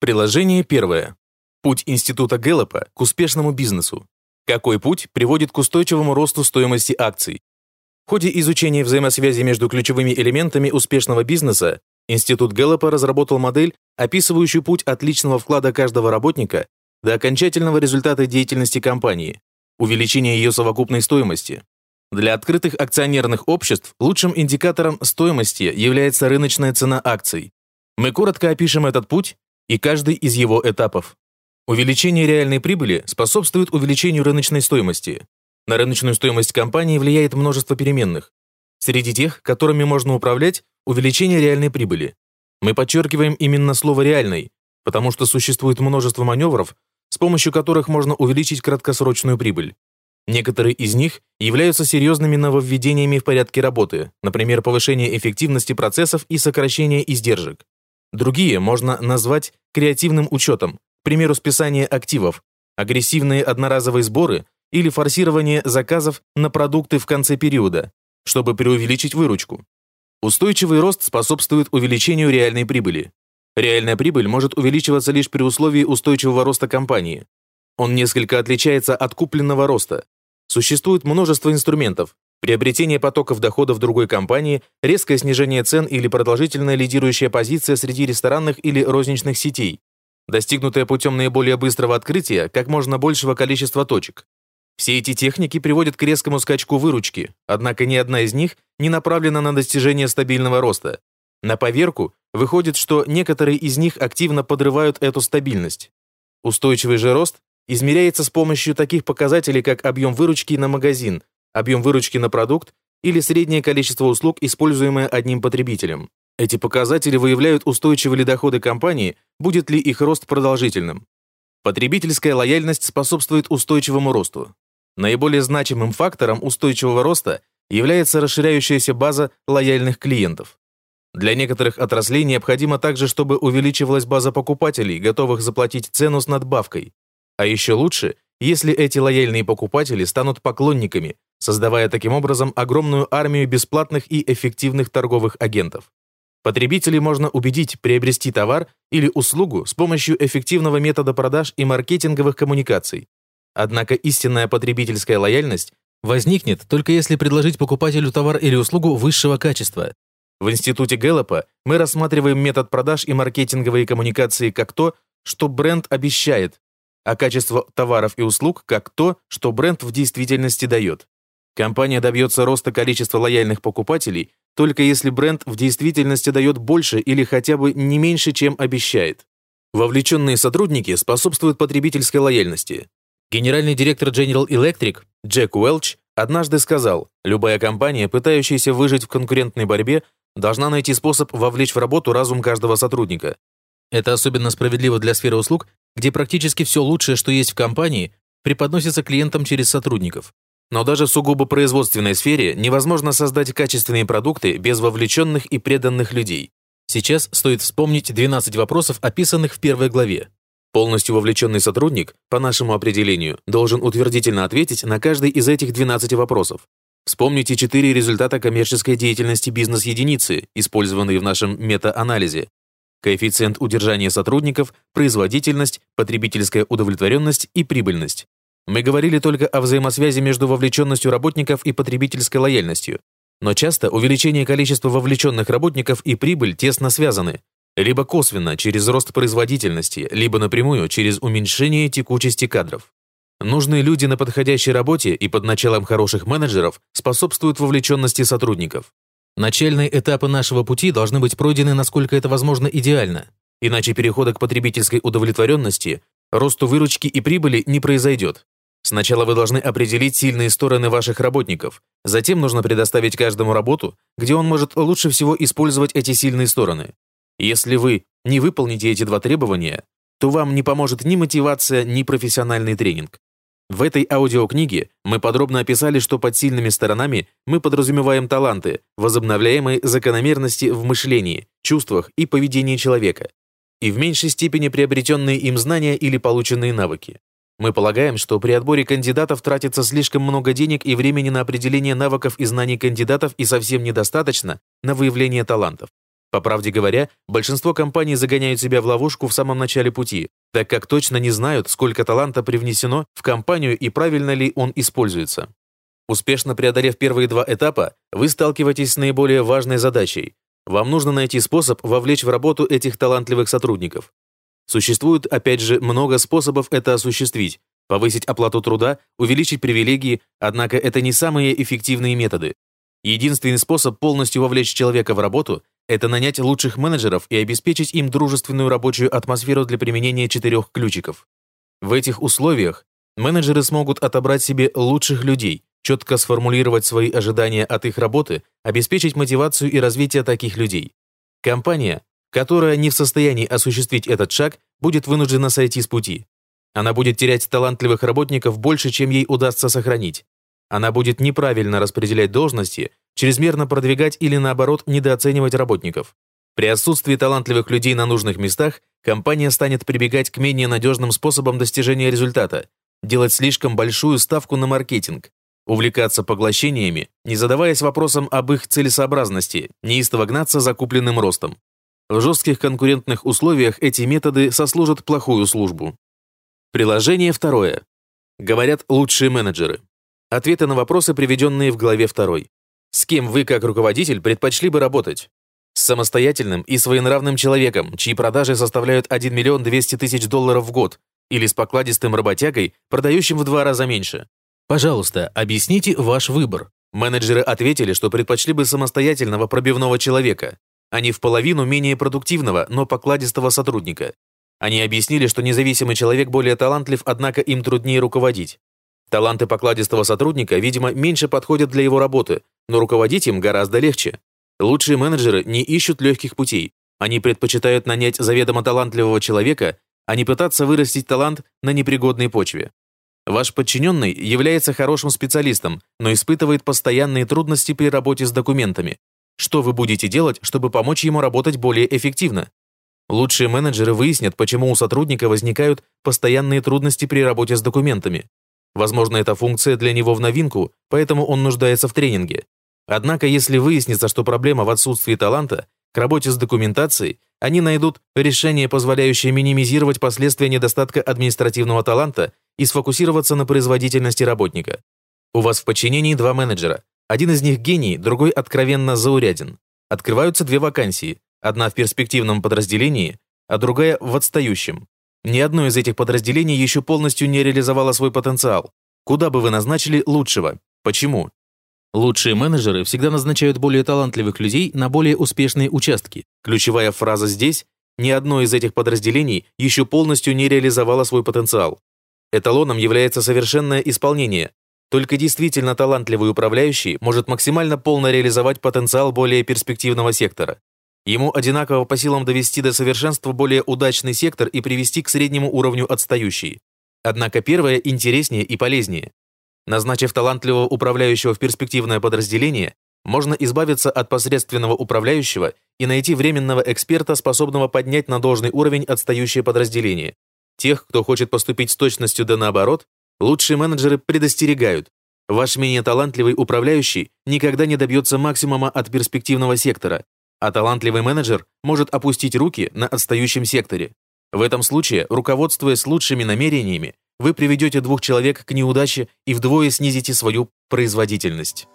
Приложение первое. Путь Института Гэллопа к успешному бизнесу. Какой путь приводит к устойчивому росту стоимости акций? В ходе изучения взаимосвязи между ключевыми элементами успешного бизнеса Институт Гэллопа разработал модель, описывающую путь от личного вклада каждого работника до окончательного результата деятельности компании – увеличения ее совокупной стоимости. Для открытых акционерных обществ лучшим индикатором стоимости является рыночная цена акций. Мы коротко опишем этот путь и каждый из его этапов. Увеличение реальной прибыли способствует увеличению рыночной стоимости. На рыночную стоимость компании влияет множество переменных. Среди тех, которыми можно управлять, увеличение реальной прибыли. Мы подчеркиваем именно слово «реальный», потому что существует множество маневров, с помощью которых можно увеличить краткосрочную прибыль. Некоторые из них являются серьезными нововведениями в порядке работы, например, повышение эффективности процессов и сокращение издержек. Другие можно назвать креативным учетом, к примеру, списание активов, агрессивные одноразовые сборы или форсирование заказов на продукты в конце периода, чтобы преувеличить выручку. Устойчивый рост способствует увеличению реальной прибыли. Реальная прибыль может увеличиваться лишь при условии устойчивого роста компании. Он несколько отличается от купленного роста. Существует множество инструментов, Приобретение потоков доходов другой компании, резкое снижение цен или продолжительная лидирующая позиция среди ресторанных или розничных сетей, достигнутая путем наиболее быстрого открытия как можно большего количества точек. Все эти техники приводят к резкому скачку выручки, однако ни одна из них не направлена на достижение стабильного роста. На поверку выходит, что некоторые из них активно подрывают эту стабильность. Устойчивый же рост измеряется с помощью таких показателей, как объем выручки на магазин, объем выручки на продукт или среднее количество услуг, используемое одним потребителем. Эти показатели выявляют, устойчивы ли доходы компании, будет ли их рост продолжительным. Потребительская лояльность способствует устойчивому росту. Наиболее значимым фактором устойчивого роста является расширяющаяся база лояльных клиентов. Для некоторых отраслей необходимо также, чтобы увеличивалась база покупателей, готовых заплатить цену с надбавкой. А еще лучше, если эти лояльные покупатели станут поклонниками, создавая таким образом огромную армию бесплатных и эффективных торговых агентов. Потребителей можно убедить приобрести товар или услугу с помощью эффективного метода продаж и маркетинговых коммуникаций. Однако истинная потребительская лояльность возникнет только если предложить покупателю товар или услугу высшего качества. В институте Гэллопа мы рассматриваем метод продаж и маркетинговые коммуникации как то, что бренд обещает, а качество товаров и услуг как то, что бренд в действительности дает. Компания добьется роста количества лояльных покупателей только если бренд в действительности дает больше или хотя бы не меньше, чем обещает. Вовлеченные сотрудники способствуют потребительской лояльности. Генеральный директор General Electric Джек Уэлч однажды сказал, любая компания, пытающаяся выжить в конкурентной борьбе, должна найти способ вовлечь в работу разум каждого сотрудника. Это особенно справедливо для сферы услуг, где практически все лучшее, что есть в компании, преподносится клиентам через сотрудников. Но даже в сугубо производственной сфере невозможно создать качественные продукты без вовлеченных и преданных людей. Сейчас стоит вспомнить 12 вопросов, описанных в первой главе. Полностью вовлеченный сотрудник, по нашему определению, должен утвердительно ответить на каждый из этих 12 вопросов. Вспомните четыре результата коммерческой деятельности бизнес-единицы, использованные в нашем мета-анализе коэффициент удержания сотрудников, производительность, потребительская удовлетворенность и прибыльность. Мы говорили только о взаимосвязи между вовлеченностью работников и потребительской лояльностью. Но часто увеличение количества вовлеченных работников и прибыль тесно связаны, либо косвенно через рост производительности, либо напрямую через уменьшение текучести кадров. Нужные люди на подходящей работе и под началом хороших менеджеров способствуют вовлеченности сотрудников. Начальные этапы нашего пути должны быть пройдены, насколько это возможно, идеально. Иначе перехода к потребительской удовлетворенности, росту выручки и прибыли не произойдет. Сначала вы должны определить сильные стороны ваших работников, затем нужно предоставить каждому работу, где он может лучше всего использовать эти сильные стороны. Если вы не выполните эти два требования, то вам не поможет ни мотивация, ни профессиональный тренинг. В этой аудиокниге мы подробно описали, что под сильными сторонами мы подразумеваем таланты, возобновляемые закономерности в мышлении, чувствах и поведении человека, и в меньшей степени приобретенные им знания или полученные навыки. Мы полагаем, что при отборе кандидатов тратится слишком много денег и времени на определение навыков и знаний кандидатов и совсем недостаточно на выявление талантов. По правде говоря, большинство компаний загоняют себя в ловушку в самом начале пути, так как точно не знают, сколько таланта привнесено в компанию и правильно ли он используется. Успешно преодолев первые два этапа, вы сталкиваетесь с наиболее важной задачей. Вам нужно найти способ вовлечь в работу этих талантливых сотрудников. Существует, опять же, много способов это осуществить, повысить оплату труда, увеличить привилегии, однако это не самые эффективные методы. Единственный способ полностью вовлечь человека в работу – это нанять лучших менеджеров и обеспечить им дружественную рабочую атмосферу для применения четырех ключиков. В этих условиях менеджеры смогут отобрать себе лучших людей, четко сформулировать свои ожидания от их работы, обеспечить мотивацию и развитие таких людей. Компания, которая не в состоянии осуществить этот шаг, будет вынуждена сойти с пути. Она будет терять талантливых работников больше, чем ей удастся сохранить. Она будет неправильно распределять должности, чрезмерно продвигать или, наоборот, недооценивать работников. При отсутствии талантливых людей на нужных местах компания станет прибегать к менее надежным способам достижения результата, делать слишком большую ставку на маркетинг, увлекаться поглощениями, не задаваясь вопросом об их целесообразности, неистово гнаться за купленным ростом. В жестких конкурентных условиях эти методы сослужат плохую службу. Приложение второе. Говорят лучшие менеджеры. Ответы на вопросы, приведенные в главе 2. С кем вы, как руководитель, предпочли бы работать? С самостоятельным и своенравным человеком, чьи продажи составляют 1 миллион 200 тысяч долларов в год, или с покладистым работягой, продающим в два раза меньше? Пожалуйста, объясните ваш выбор. Менеджеры ответили, что предпочли бы самостоятельного пробивного человека, а не в половину менее продуктивного, но покладистого сотрудника. Они объяснили, что независимый человек более талантлив, однако им труднее руководить. Таланты покладистого сотрудника, видимо, меньше подходят для его работы, но руководить им гораздо легче. Лучшие менеджеры не ищут легких путей. Они предпочитают нанять заведомо талантливого человека, а не пытаться вырастить талант на непригодной почве. Ваш подчиненный является хорошим специалистом, но испытывает постоянные трудности при работе с документами. Что вы будете делать, чтобы помочь ему работать более эффективно? Лучшие менеджеры выяснят, почему у сотрудника возникают постоянные трудности при работе с документами. Возможно, эта функция для него в новинку, поэтому он нуждается в тренинге. Однако, если выяснится, что проблема в отсутствии таланта, к работе с документацией, они найдут решение, позволяющее минимизировать последствия недостатка административного таланта и сфокусироваться на производительности работника. У вас в подчинении два менеджера. Один из них гений, другой откровенно зауряден. Открываются две вакансии, одна в перспективном подразделении, а другая в отстающем. Ни одно из этих подразделений еще полностью не реализовало свой потенциал. Куда бы вы назначили лучшего? Почему? Лучшие менеджеры всегда назначают более талантливых людей на более успешные участки. Ключевая фраза здесь – ни одно из этих подразделений еще полностью не реализовало свой потенциал. Эталоном является совершенное исполнение. Только действительно талантливый управляющий может максимально полно реализовать потенциал более перспективного сектора. Ему одинаково по силам довести до совершенства более удачный сектор и привести к среднему уровню отстающий. Однако первое интереснее и полезнее. Назначив талантливого управляющего в перспективное подразделение, можно избавиться от посредственного управляющего и найти временного эксперта, способного поднять на должный уровень отстающее подразделение. Тех, кто хочет поступить с точностью да наоборот, лучшие менеджеры предостерегают. Ваш менее талантливый управляющий никогда не добьется максимума от перспективного сектора, а талантливый менеджер может опустить руки на отстающем секторе. В этом случае, руководствуясь лучшими намерениями, вы приведете двух человек к неудаче и вдвое снизите свою производительность.